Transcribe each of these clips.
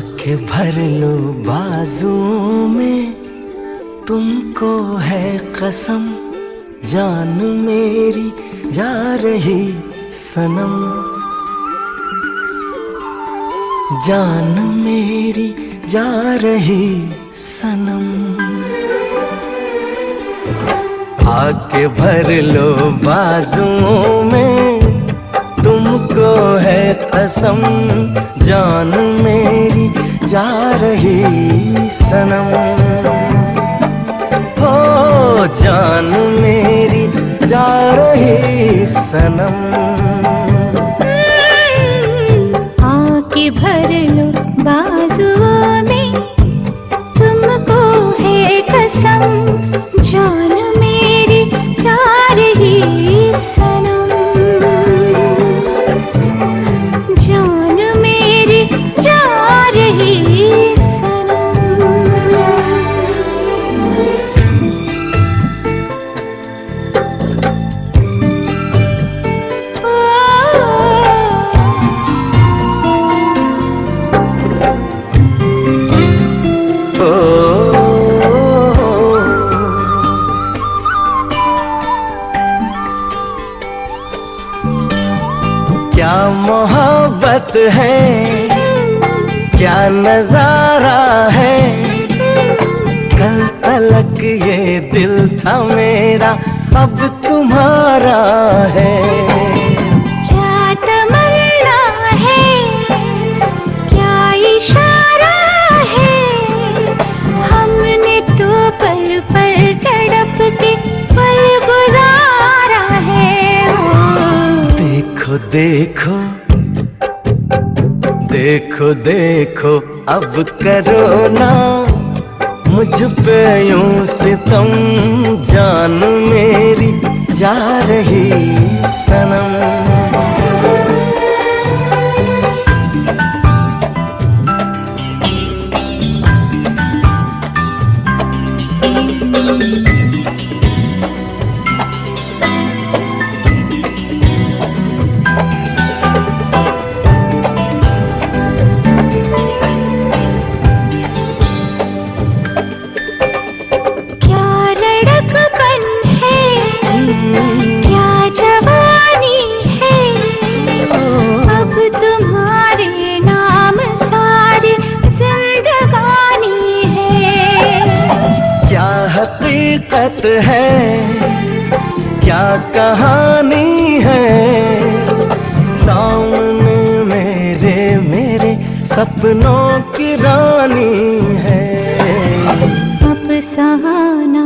के भर लो बाजू में। तुमको है कसम, जान मेरी जा रही सनम। जान मेरी जा रही सनम। आके भर लो बाजुओं में। तुमको है कसम जान मेरी जा रही सनम। हो जान मेरी जा रही सनम। क्या मोहब्बत है? क्या नज़ारा है? कल तलक ये दिल था मेरा, अब तुम्हारा है। देखो देखो। देखो देखो, अब करो ना। मुझ पे यूँ सितम जान मेरी जा रही हकीकत है। क्या कहानी है? सामने मेरे मेरे सपनों की रानी है। अब सहाना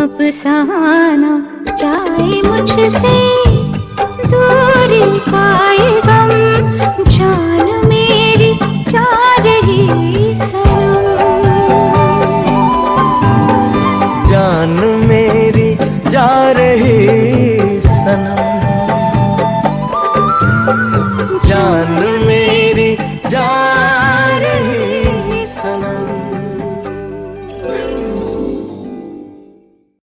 अब सहाना, जाए मुझसे, दूरी का गम, जान जा रही